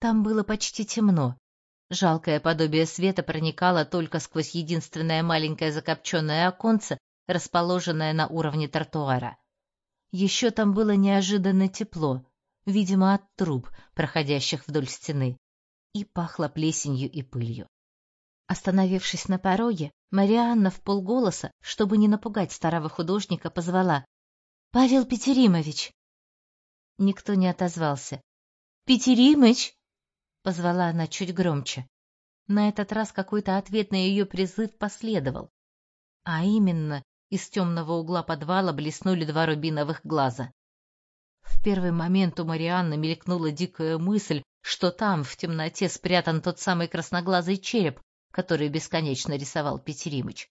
Там было почти темно. Жалкое подобие света проникало только сквозь единственное маленькое закопченное оконце, расположенное на уровне тротуара. Еще там было неожиданно тепло, видимо, от труб, проходящих вдоль стены, и пахло плесенью и пылью. Остановившись на пороге, Марианна в полголоса, чтобы не напугать старого художника, позвала «Павел Петеримович!» Никто не отозвался. «Петеримыч!» — позвала она чуть громче. На этот раз какой-то ответ на ее призыв последовал. А именно, из темного угла подвала блеснули два рубиновых глаза. В первый момент у Марианны мелькнула дикая мысль, что там, в темноте, спрятан тот самый красноглазый череп, который бесконечно рисовал Петеримыч.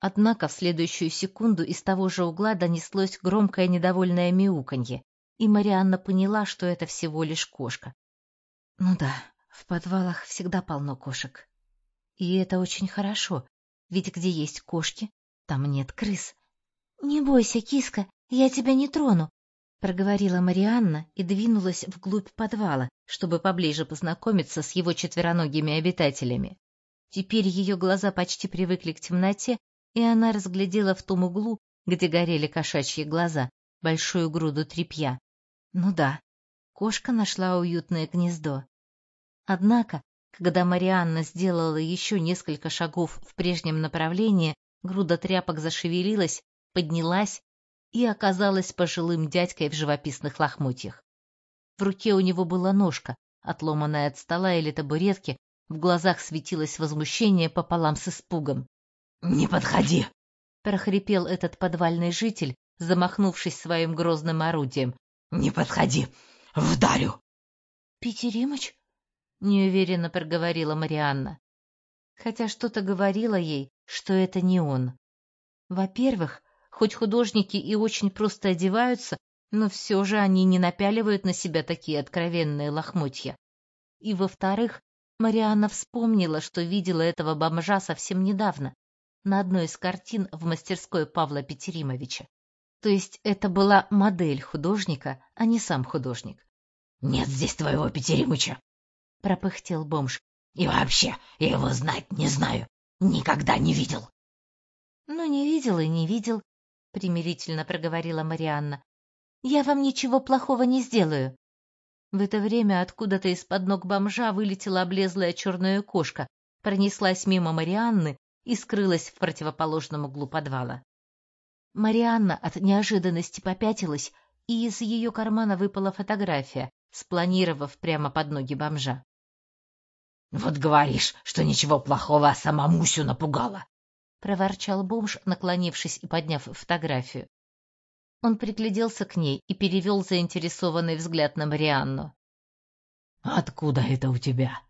Однако в следующую секунду из того же угла донеслось громкое недовольное мяуканье, и Марианна поняла, что это всего лишь кошка. Ну да, в подвалах всегда полно кошек. И это очень хорошо, ведь где есть кошки, там нет крыс. — Не бойся, киска, я тебя не трону, — проговорила Марианна и двинулась вглубь подвала, чтобы поближе познакомиться с его четвероногими обитателями. Теперь ее глаза почти привыкли к темноте, и она разглядела в том углу, где горели кошачьи глаза, большую груду тряпья. Ну да, кошка нашла уютное гнездо. Однако, когда Марианна сделала еще несколько шагов в прежнем направлении, груда тряпок зашевелилась, поднялась и оказалась пожилым дядькой в живописных лохмотьях. В руке у него была ножка, отломанная от стола или табуретки, в глазах светилось возмущение пополам с испугом. «Не подходи!» — прохрипел этот подвальный житель, замахнувшись своим грозным орудием. «Не подходи! Вдарю!» «Петеримыч?» — неуверенно проговорила Марианна. Хотя что-то говорило ей, что это не он. Во-первых, хоть художники и очень просто одеваются, но все же они не напяливают на себя такие откровенные лохмотья. И во-вторых, Марианна вспомнила, что видела этого бомжа совсем недавно, на одной из картин в мастерской Павла Петеримовича. То есть это была модель художника, а не сам художник. «Нет здесь твоего Петеримыча!» — пропыхтел бомж. «И вообще, я его знать не знаю. Никогда не видел». «Ну, не видел и не видел», — примирительно проговорила Марианна. «Я вам ничего плохого не сделаю». В это время откуда-то из-под ног бомжа вылетела облезлая черная кошка, пронеслась мимо Марианны и скрылась в противоположном углу подвала. Марианна от неожиданности попятилась, и из ее кармана выпала фотография, спланировав прямо под ноги бомжа. — Вот говоришь, что ничего плохого, а сама Мусю напугала! — проворчал бомж, наклонившись и подняв фотографию. Он пригляделся к ней и перевел заинтересованный взгляд на Марианну. «Откуда это у тебя?»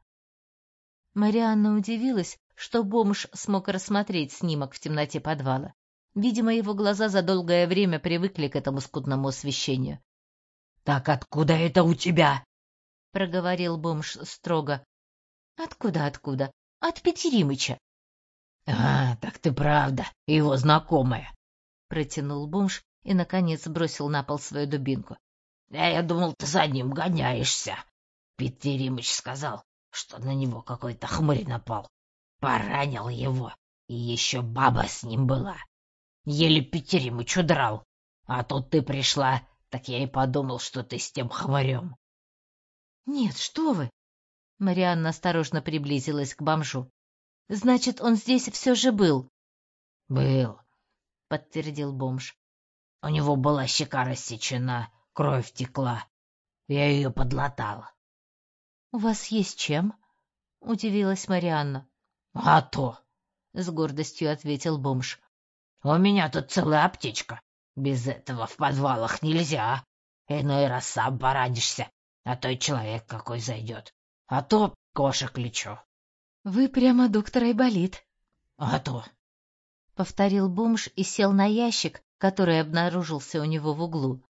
Марианна удивилась, что бомж смог рассмотреть снимок в темноте подвала. Видимо, его глаза за долгое время привыкли к этому скудному освещению. — Так откуда это у тебя? — проговорил бомж строго. — Откуда, откуда? От Петеримыча. — А, так ты правда, его знакомая, — протянул бомж и, наконец, бросил на пол свою дубинку. — А я думал, ты за ним гоняешься. Петеримыч сказал, что на него какой-то хмырь напал. Поранил его, и еще баба с ним была. Еле Петеримыч удрал. А тут ты пришла, так я и подумал, что ты с тем хворем. — Нет, что вы! — Марианна осторожно приблизилась к бомжу. — Значит, он здесь все же был? — Был, — подтвердил бомж. — У него была щека рассечена, кровь текла. Я ее подлатала. — У вас есть чем? — удивилась Марианна. — А то! — с гордостью ответил бомж. У меня тут целая аптечка. Без этого в подвалах нельзя. Иной раз сам поранишься, а то и человек какой зайдет. А то кошек лечу. — Вы прямо доктор Айболит. — А то. — повторил бомж и сел на ящик, который обнаружился у него в углу.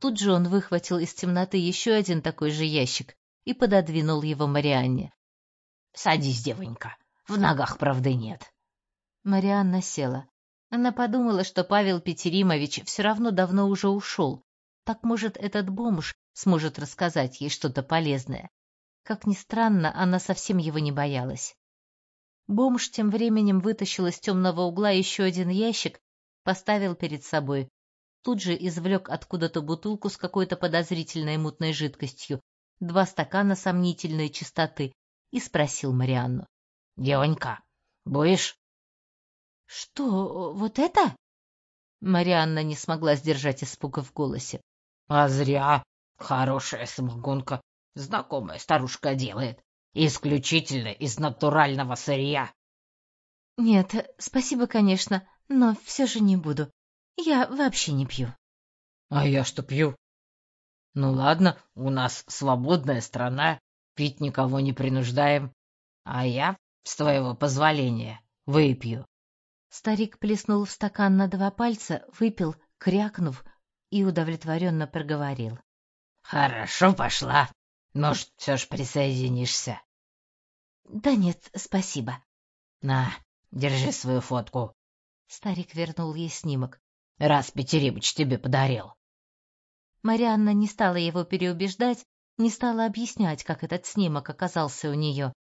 Тут же он выхватил из темноты еще один такой же ящик и пододвинул его Марианне. — Садись, девонька. В ногах правды нет. Марианна села. Она подумала, что Павел Петеримович все равно давно уже ушел. Так, может, этот бомж сможет рассказать ей что-то полезное. Как ни странно, она совсем его не боялась. Бомж тем временем вытащил из темного угла еще один ящик, поставил перед собой. Тут же извлек откуда-то бутылку с какой-то подозрительной мутной жидкостью, два стакана сомнительной чистоты и спросил Марианну. — Девонька, будешь? — Что, вот это? Марианна не смогла сдержать испуга в голосе. — А зря. Хорошая самогонка. Знакомая старушка делает. Исключительно из натурального сырья. — Нет, спасибо, конечно, но все же не буду. Я вообще не пью. — А я что пью? — Ну ладно, у нас свободная страна, пить никого не принуждаем. А я, с твоего позволения, выпью. Старик плеснул в стакан на два пальца, выпил, крякнув, и удовлетворенно проговорил. — Хорошо пошла. Может, все ж присоединишься? — Да нет, спасибо. — На, держи свою фотку. Старик вернул ей снимок. — Раз Петеримыч тебе подарил. Марианна не стала его переубеждать, не стала объяснять, как этот снимок оказался у нее.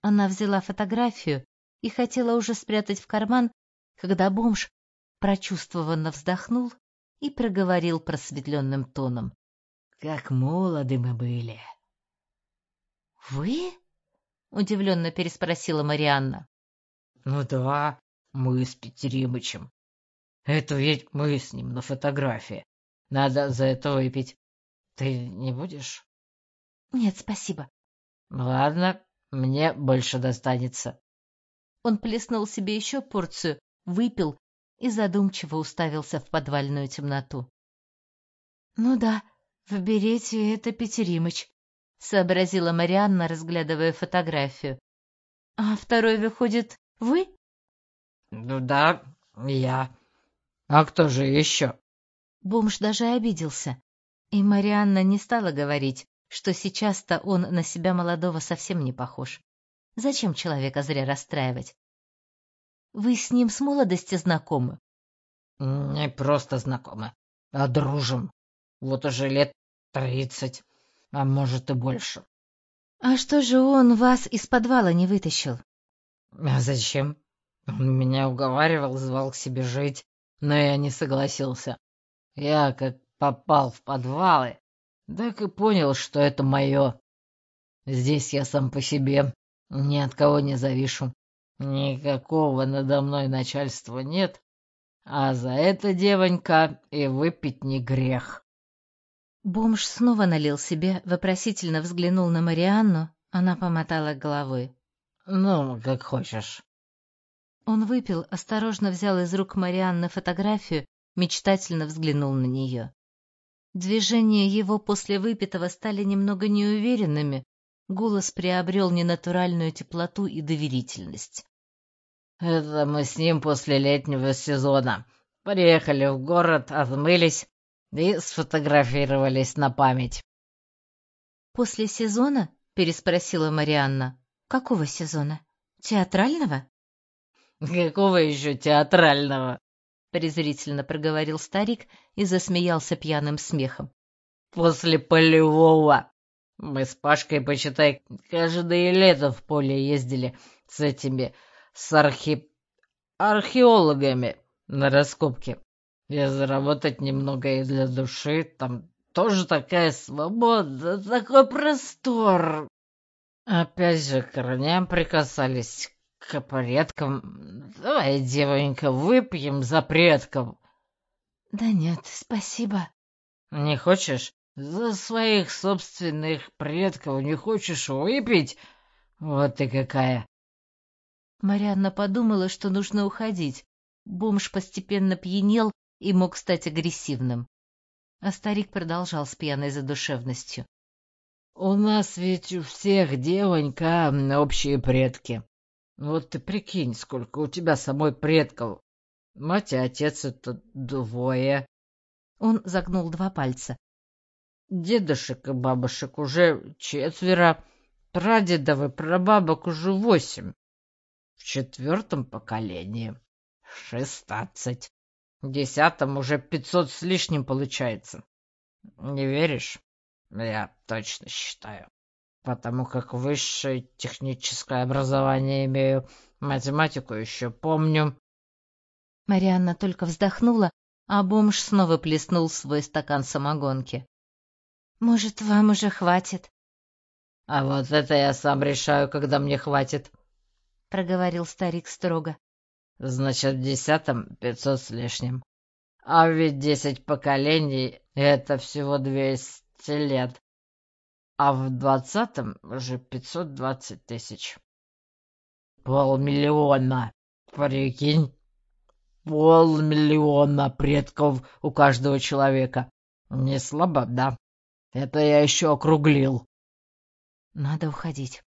Она взяла фотографию и хотела уже спрятать в карман, когда бомж прочувствованно вздохнул и проговорил просветленным тоном. — Как молоды мы были! — Вы? — удивленно переспросила Марианна. — Ну да, мы с Петеримычем. Это ведь мы с ним на фотографии. Надо за это выпить. Ты не будешь? — Нет, спасибо. — Ладно, мне больше достанется. Он плеснул себе еще порцию, выпил и задумчиво уставился в подвальную темноту. — Ну да, в берете это Петеримыч, — сообразила Марианна, разглядывая фотографию. — А второй, выходит, вы? — Ну да, я. А кто же еще? Бомж даже обиделся. И Марианна не стала говорить, что сейчас-то он на себя молодого совсем не похож. Зачем человека зря расстраивать? Вы с ним с молодости знакомы? Не просто знакомы, а дружим. Вот уже лет тридцать, а может и больше. А что же он вас из подвала не вытащил? А зачем? Он меня уговаривал, звал к себе жить, но я не согласился. Я как попал в подвалы, так и понял, что это мое. Здесь я сам по себе, ни от кого не завишу. Никакого надо мной начальства нет, а за это, девонька, и выпить не грех. Бомж снова налил себе, вопросительно взглянул на Марианну, она помотала головой. Ну, как хочешь. Он выпил, осторожно взял из рук Марианны фотографию, мечтательно взглянул на нее. Движения его после выпитого стали немного неуверенными, Голос приобрел ненатуральную теплоту и доверительность. «Это мы с ним после летнего сезона. Приехали в город, отмылись и сфотографировались на память». «После сезона?» — переспросила Марианна. «Какого сезона? Театрального?» «Какого еще театрального?» — презрительно проговорил старик и засмеялся пьяным смехом. «После полевого!» Мы с Пашкой, почитай, каждое лето в поле ездили с этими, с архи... археологами на раскопки. И заработать немного и для души, там тоже такая свобода, такой простор. Опять же к корням прикасались, к предкам. Давай, девонька, выпьем за предков. Да нет, спасибо. Не хочешь? За своих собственных предков не хочешь выпить? Вот ты какая!» Марианна подумала, что нужно уходить. Бомж постепенно пьянел и мог стать агрессивным. А старик продолжал с пьяной задушевностью. «У нас ведь у всех, девонька, общие предки. Вот ты прикинь, сколько у тебя самой предков. Мать и отец — это двое». Он загнул два пальца. Дедушек и бабушек уже четверо, прадедов и прабабок уже восемь. В четвертом поколении шестнадцать. В десятом уже пятьсот с лишним получается. Не веришь? Я точно считаю. потому как высшее техническое образование имею, математику еще помню. Марианна только вздохнула, а бомж снова плеснул свой стакан самогонки. Может, вам уже хватит? А вот это я сам решаю, когда мне хватит, проговорил старик строго. Значит, в десятом пятьсот с лишним. А ведь десять поколений — это всего двести лет. А в двадцатом уже пятьсот двадцать тысяч. Полмиллиона, прикинь? Полмиллиона предков у каждого человека. Не слабо, да? Это я еще округлил. Надо уходить,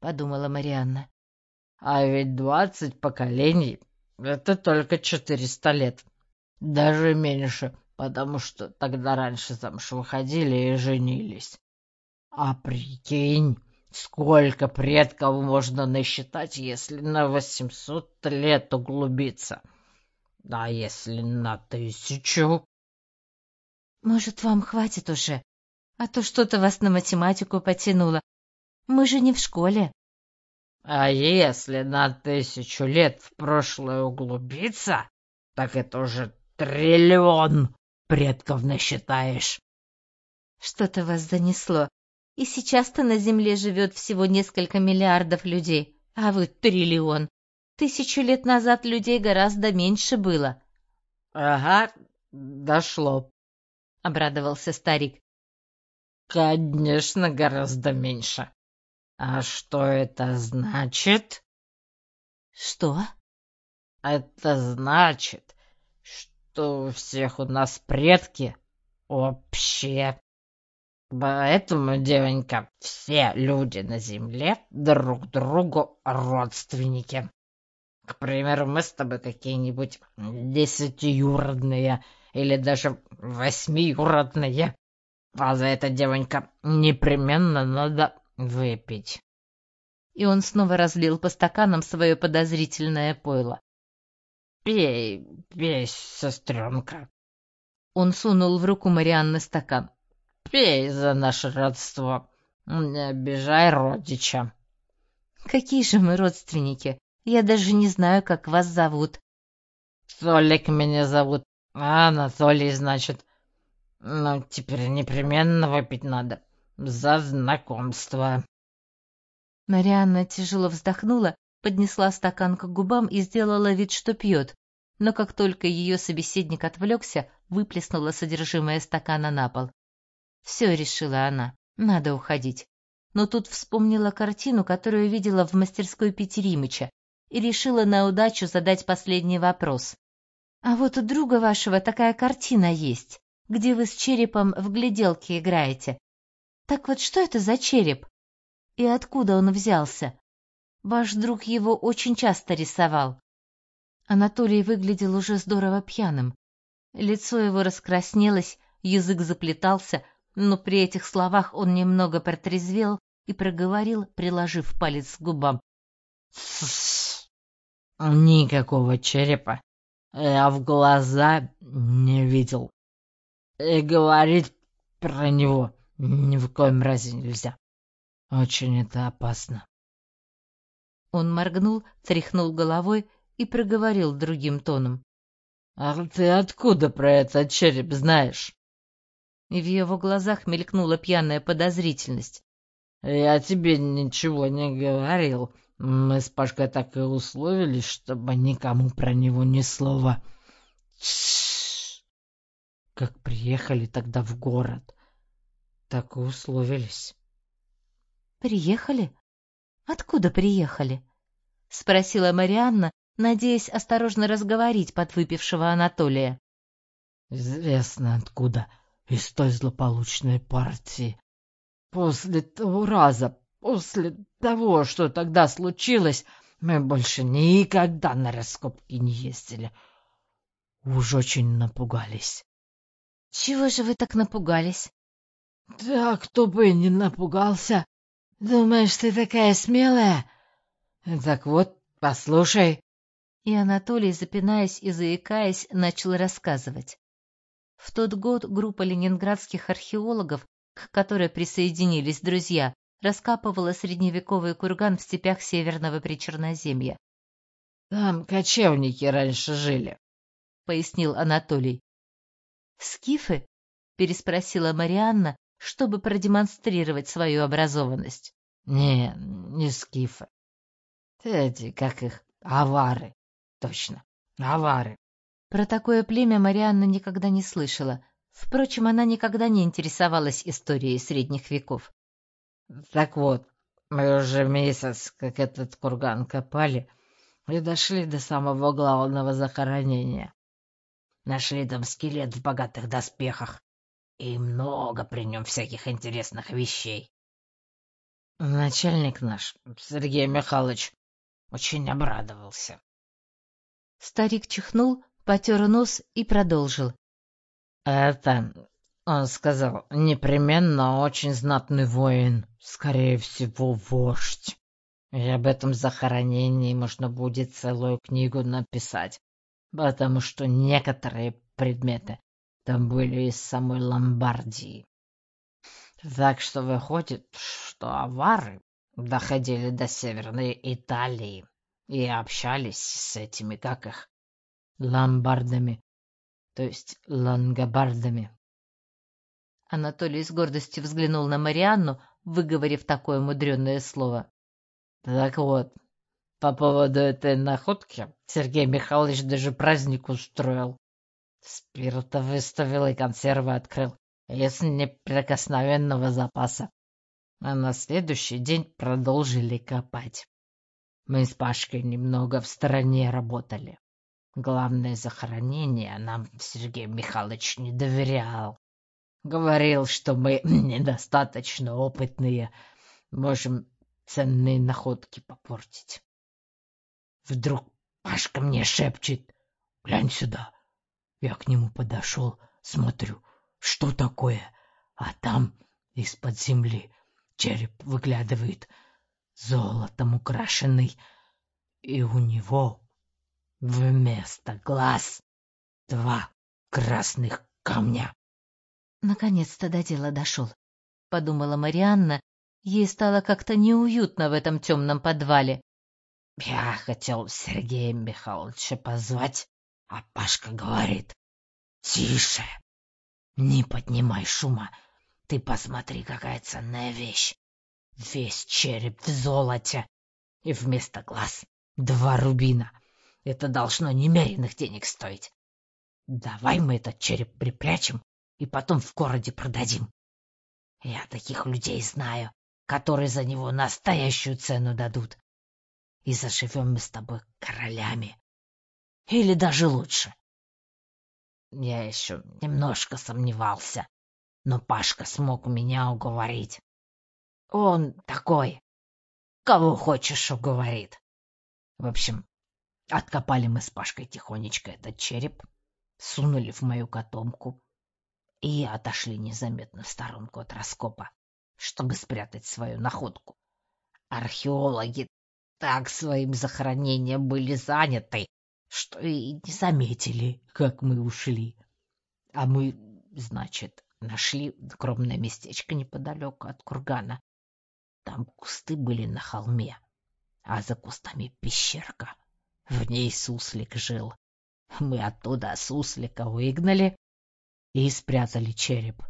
подумала Марианна. А ведь двадцать поколений — это только четыреста лет. Даже меньше, потому что тогда раньше замуж выходили и женились. А прикинь, сколько предков можно насчитать, если на восемьсот лет углубиться? А если на тысячу? Может, вам хватит уже? А то что-то вас на математику потянуло. Мы же не в школе. А если на тысячу лет в прошлое углубиться, так это уже триллион предков насчитаешь. Что-то вас занесло. И сейчас-то на Земле живет всего несколько миллиардов людей, а вы триллион. Тысячу лет назад людей гораздо меньше было. — Ага, дошло, — обрадовался старик. — Конечно, гораздо меньше. А что это значит? Что? Это значит, что у всех у нас предки общие. Поэтому, девонька, все люди на земле друг другу родственники. К примеру, мы с тобой какие-нибудь десятиюродные или даже восьмиюродные. А за это, девонька, непременно надо выпить. И он снова разлил по стаканам свое подозрительное пойло. «Пей, пей, сестренка!» Он сунул в руку Марианны стакан. «Пей за наше родство, не обижай родича!» «Какие же мы родственники? Я даже не знаю, как вас зовут». «Толик меня зовут, а Анатолий, значит. Ну, теперь непременно выпить надо за знакомство!» Марианна тяжело вздохнула поднесла стакан к губам и сделала вид, что пьет, но как только ее собеседник отвлекся, выплеснула содержимое стакана на пол. Все, решила она, надо уходить. Но тут вспомнила картину, которую видела в мастерской Петеримыча, и решила на удачу задать последний вопрос. «А вот у друга вашего такая картина есть, где вы с черепом в гляделке играете. Так вот что это за череп? И откуда он взялся? Ваш друг его очень часто рисовал. Анатолий выглядел уже здорово пьяным. Лицо его раскраснелось, язык заплетался, но при этих словах он немного протрезвел и проговорил, приложив палец к губам. Никакого черепа я в глаза не видел. И говорить про него ни в коем разе нельзя. Очень это опасно. Он моргнул, тряхнул головой и проговорил другим тоном. «А ты откуда про этот череп знаешь?» И в его глазах мелькнула пьяная подозрительность. «Я тебе ничего не говорил. Мы с Пашкой так и условились, чтобы никому про него ни слова. Тш Как приехали тогда в город, так и условились». «Приехали? Откуда приехали? — спросила Марианна, надеясь осторожно разговорить подвыпившего Анатолия. — Известно откуда, из той злополучной партии. После того раза, после того, что тогда случилось, мы больше никогда на раскопки не ездили. Уж очень напугались. — Чего же вы так напугались? — Да кто бы не напугался, Думаешь, ты такая смелая? Так вот, послушай. И Анатолий, запинаясь и заикаясь, начал рассказывать. В тот год группа ленинградских археологов, к которой присоединились друзья, раскапывала средневековый курган в степях Северного Причерноземья. «Там кочевники раньше жили», — пояснил Анатолий. «Скифы?» — переспросила Марианна, чтобы продемонстрировать свою образованность. «Не, не скифы. Эти, как их, авары. Точно, авары». Про такое племя Марианна никогда не слышала. Впрочем, она никогда не интересовалась историей средних веков. Так вот, мы уже месяц, как этот курган копали, и дошли до самого главного захоронения. Нашли там скелет в богатых доспехах, и много при нем всяких интересных вещей. Начальник наш, Сергей Михайлович, очень обрадовался. Старик чихнул, потер нос и продолжил. Это, он сказал, непременно очень знатный воин, скорее всего, вождь. И об этом захоронении можно будет целую книгу написать, потому что некоторые предметы там были из самой Ломбардии. Так что выходит, что авары доходили до Северной Италии и общались с этими, как их, ломбардами то есть лангобардами. Анатолий с гордостью взглянул на Марианну, выговорив такое мудреное слово. Так вот, по поводу этой находки Сергей Михайлович даже праздник устроил. Спирта выставил и консервы открыл, из неприкосновенного запаса. А на следующий день продолжили копать. Мы с Пашкой немного в стороне работали. Главное захоронение нам Сергей Михайлович не доверял. Говорил, что мы недостаточно опытные, можем ценные находки попортить. Вдруг Пашка мне шепчет, глянь сюда. Я к нему подошел, смотрю, что такое, а там из-под земли череп выглядывает, золотом украшенный, и у него Вместо глаз два красных камня. Наконец-то до дела дошел, — подумала Марианна. Ей стало как-то неуютно в этом темном подвале. Я хотел Сергея Михайловича позвать, а Пашка говорит, «Тише, не поднимай шума, ты посмотри, какая ценная вещь. Весь череп в золоте, и вместо глаз два рубина. Это должно немеренных денег стоить. Давай мы этот череп припрячем и потом в городе продадим. Я таких людей знаю, которые за него настоящую цену дадут. И заживем мы с тобой королями. Или даже лучше. Я еще немножко сомневался, но Пашка смог меня уговорить. Он такой, кого хочешь уговорит. В общем, Откопали мы с Пашкой тихонечко этот череп, сунули в мою котомку и отошли незаметно в сторонку от раскопа, чтобы спрятать свою находку. Археологи так своим захоронением были заняты, что и не заметили, как мы ушли. А мы, значит, нашли скромное местечко неподалеку от кургана. Там кусты были на холме, а за кустами пещерка — в ней суслик жил. Мы оттуда суслика выгнали и спрятали череп.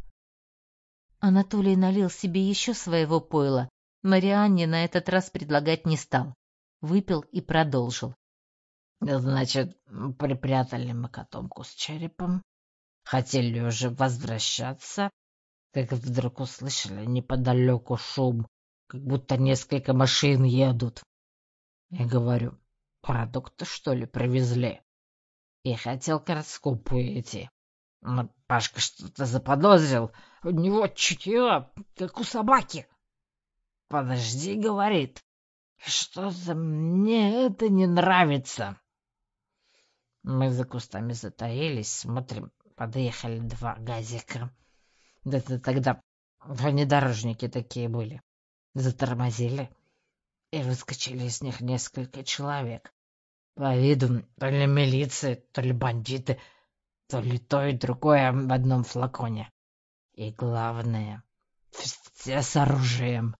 Анатолий налил себе еще своего пойла. Марианне на этот раз предлагать не стал. Выпил и продолжил. Значит, припрятали мы котомку с черепом. Хотели уже возвращаться, как вдруг услышали неподалеку шум, как будто несколько машин едут. Я говорю, Продукты, что ли, привезли? И хотел к раскопу идти. Но Пашка что-то заподозрил. У него чутье, как у собаки. Подожди, говорит. Что-то мне это не нравится. Мы за кустами затаились, смотрим, подъехали два газика. Это тогда внедорожники такие были. Затормозили, и выскочили из них несколько человек. По виду то ли милиция, то ли бандиты, то ли то и другое в одном флаконе. И главное, все с оружием.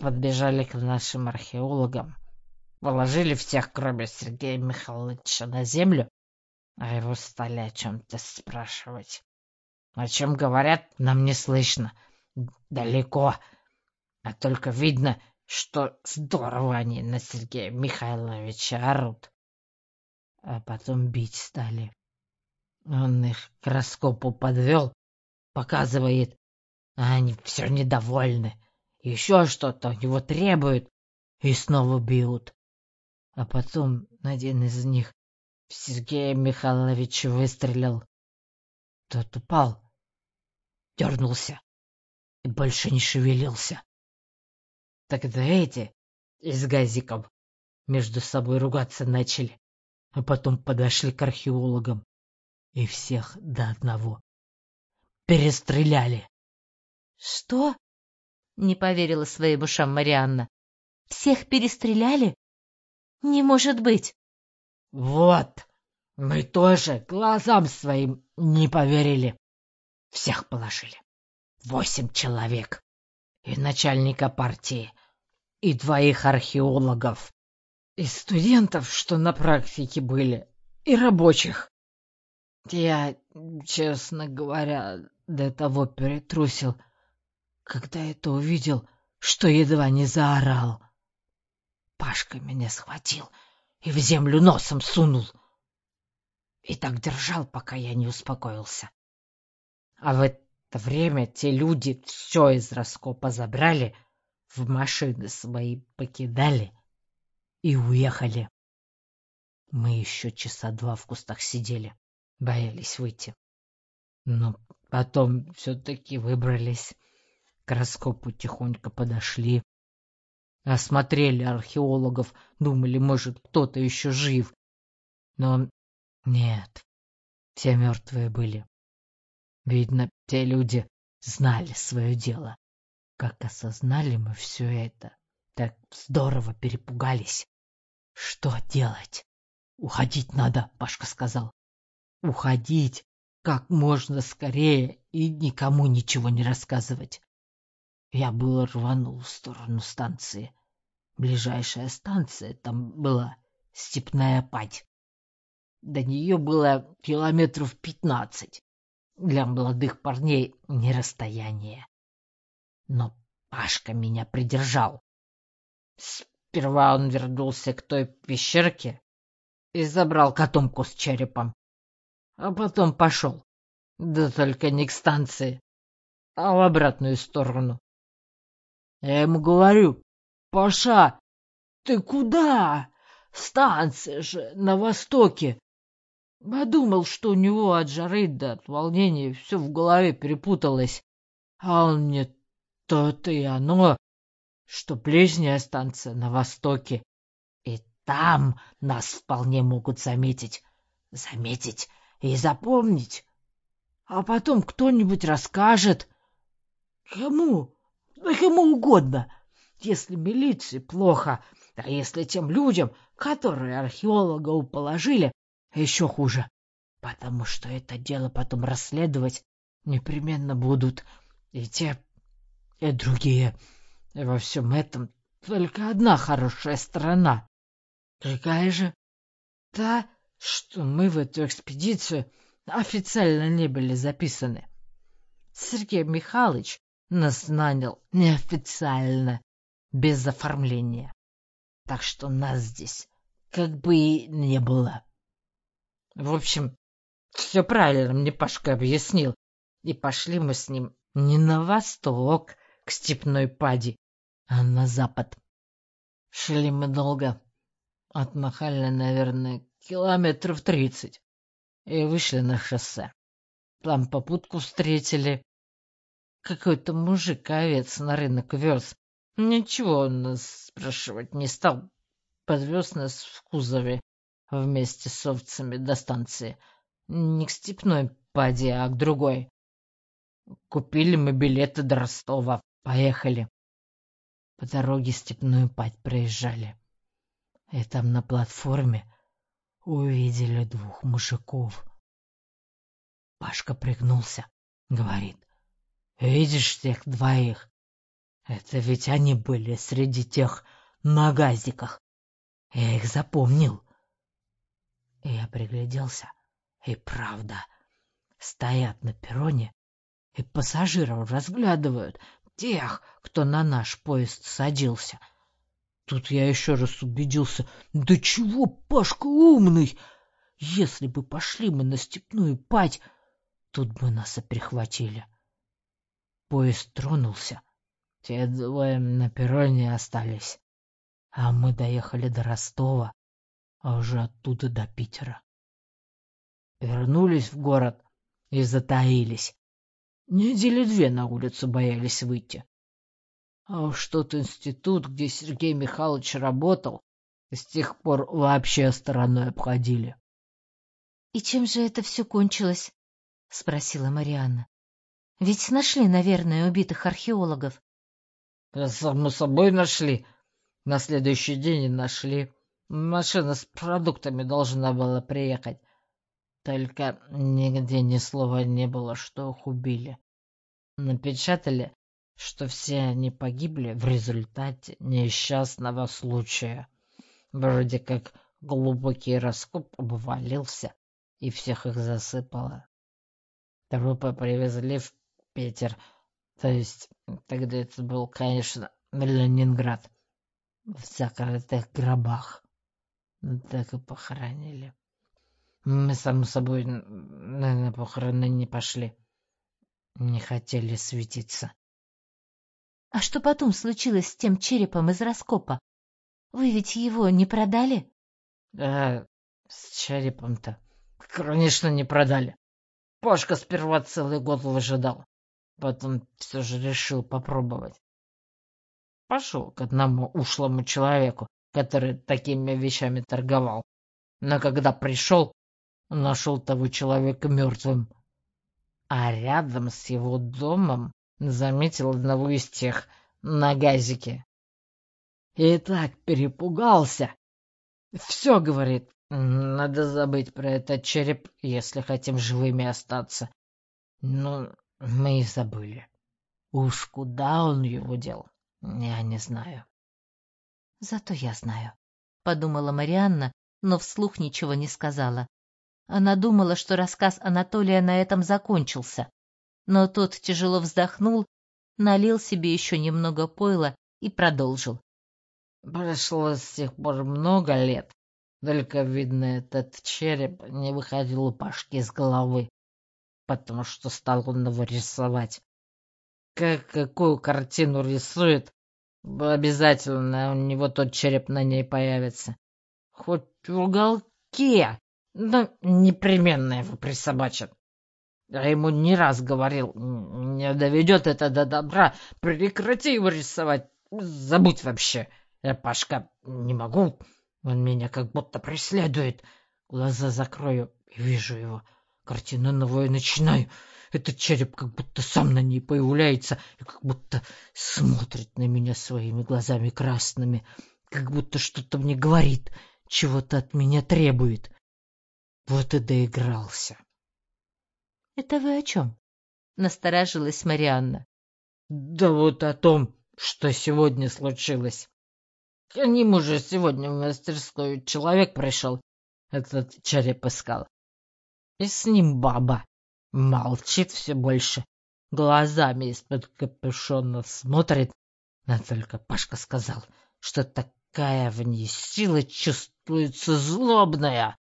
Подбежали к нашим археологам, положили всех, кроме Сергея Михайловича, на землю, а его стали о чем-то спрашивать. О чем говорят, нам не слышно. Далеко. А только видно, что здорово они на Сергея Михайловича орут. А потом бить стали. Он их к раскопу подвел, показывает, а они все недовольны. Еще что-то у него требуют и снова бьют. А потом один из них в Сергея Михайловича выстрелил. Тот упал, дернулся и больше не шевелился. Тогда эти из газиков между собой ругаться начали, а потом подошли к археологам и всех до одного перестреляли. — Что? — не поверила своим ушам Марианна. — Всех перестреляли? Не может быть! — Вот, мы тоже глазам своим не поверили. Всех положили. Восемь человек. И начальника партии, и двоих археологов, и студентов, что на практике были, и рабочих. Я, честно говоря, до того перетрусил, когда это увидел, что едва не заорал. Пашка меня схватил и в землю носом сунул. И так держал, пока я не успокоился. А в это время те люди все из раскопа забрали, в машины свои покидали и уехали. Мы еще часа два в кустах сидели, боялись выйти. Но потом все-таки выбрались, к тихонько подошли, осмотрели археологов, думали, может, кто-то еще жив. Но нет, все мертвые были. Видно, те люди знали свое дело. Как осознали мы все это, так здорово перепугались. Что делать? Уходить надо, Пашка сказал. Уходить как можно скорее и никому ничего не рассказывать. Я было рванул в сторону станции. Ближайшая станция там была Степная Падь. До нее было километров пятнадцать. Для молодых парней не расстояние. Но Пашка меня придержал. Сперва он вернулся к той пещерке и забрал котомку с черепом. А потом пошел. Да только не к станции, а в обратную сторону. Я ему говорю, Паша, ты куда? Станция же на востоке. Подумал, что у него от жары да от волнения все в голове перепуталось. А он мне то-то и оно, что ближняя станция на востоке. И там нас вполне могут заметить. Заметить и запомнить. А потом кто-нибудь расскажет. Кому? Кому угодно. Если милиции плохо, а если тем людям, которые археолога положили, еще хуже, потому что это дело потом расследовать непременно будут и те, и другие. И во всем этом только одна хорошая сторона. Какая же? Та, что мы в эту экспедицию официально не были записаны. Сергей Михайлович нас нанял неофициально, без оформления. Так что нас здесь как бы и не было. В общем, все правильно мне Пашка объяснил. И пошли мы с ним не на восток, к степной пади, а на запад. Шли мы долго. Отмахали, наверное, километров тридцать. И вышли на шоссе. Там попутку встретили. Какой-то мужик овец на рынок вез. Ничего он нас спрашивать не стал. Подвез нас в кузове вместе с овцами до станции. Не к степной паде, а к другой. Купили мы билеты до Ростова. Поехали. По дороге степную падь проезжали. И там на платформе увидели двух мужиков. Пашка пригнулся, говорит. Видишь тех двоих? Это ведь они были среди тех на газиках. Я их запомнил. Я пригляделся, и правда, стоят на перроне и пассажиров разглядывают, тех, кто на наш поезд садился. Тут я еще раз убедился, да чего Пашка умный! Если бы пошли мы на степную пать, тут бы нас и прихватили. Поезд тронулся, те двое на перроне остались, а мы доехали до Ростова, а уже оттуда до Питера. Вернулись в город и затаились. Недели две на улицу боялись выйти. А уж тот институт, где Сергей Михайлович работал, с тех пор вообще стороной обходили. — И чем же это все кончилось? — спросила Марианна. — Ведь нашли, наверное, убитых археологов. — Само собой нашли. На следующий день и нашли. Машина с продуктами должна была приехать. Только нигде ни слова не было, что их убили. Напечатали, что все они погибли в результате несчастного случая. Вроде как глубокий раскоп обвалился, и всех их засыпало. Трупы привезли в Питер, то есть тогда это был, конечно, Ленинград, в закрытых гробах. Ну, так и похоронили. Мы, само собой, на похороны не пошли. Не хотели светиться. — А что потом случилось с тем черепом из раскопа? Вы ведь его не продали? — А, с черепом-то, конечно, не продали. Пашка сперва целый год выжидал. Потом все же решил попробовать. Пошел к одному ушлому человеку, который такими вещами торговал. Но когда пришел, нашел того человека мертвым. А рядом с его домом заметил одного из тех на газике. И так перепугался. Все, говорит, надо забыть про этот череп, если хотим живыми остаться. Ну, мы и забыли. Уж куда он его дел, я не знаю. Зато я знаю, подумала Марианна, но вслух ничего не сказала. Она думала, что рассказ Анатолия на этом закончился. Но тот тяжело вздохнул, налил себе еще немного пойла и продолжил. Прошло с тех пор много лет, только, видно, этот череп не выходил у Пашки из головы, потому что стал он его рисовать. Как какую картину рисует, Обязательно у него тот череп на ней появится. Хоть в уголке, но непременно его присобачат. Я ему не раз говорил, не доведет это до добра, прекрати его рисовать, забудь вообще. Я, Пашка, не могу, он меня как будто преследует. Глаза закрою и вижу его, картину новую начинаю. Этот череп как будто сам на ней появляется и как будто смотрит на меня своими глазами красными, как будто что-то мне говорит, чего-то от меня требует. Вот и доигрался. — Это вы о чем? — насторожилась Марианна. — Да вот о том, что сегодня случилось. К ним уже сегодня в мастерскую человек пришел, этот череп искал. И с ним баба. Молчит все больше, глазами из-под капюшона смотрит. Но только Пашка сказал, что такая в ней сила чувствуется злобная.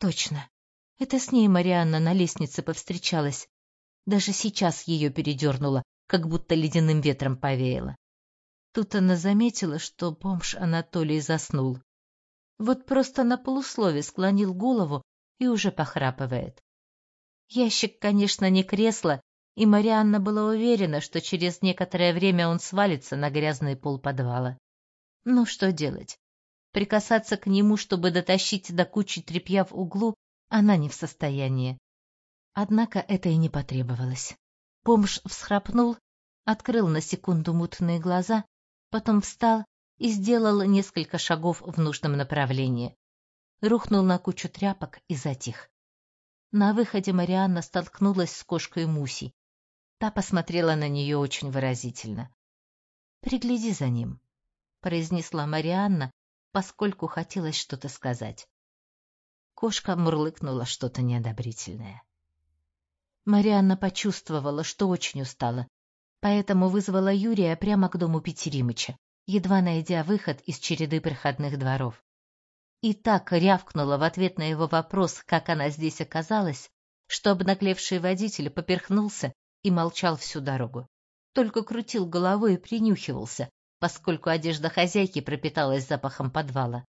Точно. Это с ней Марианна на лестнице повстречалась. Даже сейчас ее передернуло, как будто ледяным ветром повеяло. Тут она заметила, что бомж Анатолий заснул. Вот просто на полуслове склонил голову и уже похрапывает. Ящик, конечно, не кресло, и Марианна была уверена, что через некоторое время он свалится на грязный пол подвала. Ну, что делать? Прикасаться к нему, чтобы дотащить до кучи тряпья в углу, она не в состоянии. Однако это и не потребовалось. Помш всхрапнул, открыл на секунду мутные глаза, потом встал и сделал несколько шагов в нужном направлении. Рухнул на кучу тряпок и затих. На выходе Марианна столкнулась с кошкой Мусей. Та посмотрела на нее очень выразительно. Пригляди за ним, произнесла Марианна, поскольку хотелось что-то сказать. Кошка мурлыкнула что-то неодобрительное. Марианна почувствовала, что очень устала, поэтому вызвала Юрия прямо к дому Петеримыча, едва найдя выход из череды проходных дворов. И так рявкнула в ответ на его вопрос, как она здесь оказалась, что обнаглевший водитель поперхнулся и молчал всю дорогу. Только крутил головой и принюхивался, поскольку одежда хозяйки пропиталась запахом подвала.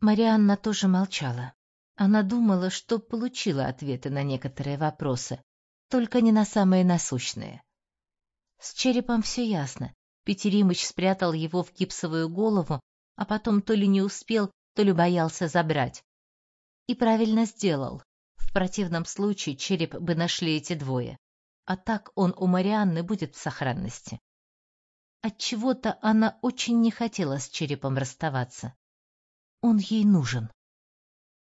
Марианна тоже молчала. Она думала, что получила ответы на некоторые вопросы, только не на самые насущные. С черепом все ясно. Петеримыч спрятал его в гипсовую голову, а потом то ли не успел, то ли боялся забрать. И правильно сделал. В противном случае череп бы нашли эти двое. А так он у Марианны будет в сохранности. Отчего-то она очень не хотела с черепом расставаться. Он ей нужен.